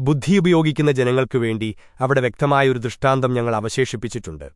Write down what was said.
ബുദ്ധിയുപയോഗിക്കുന്ന ജനങ്ങൾക്കു വേണ്ടി അവിടെ വ്യക്തമായൊരു ദൃഷ്ടാന്തം ഞങ്ങൾ അവശേഷിപ്പിച്ചിട്ടുണ്ട്.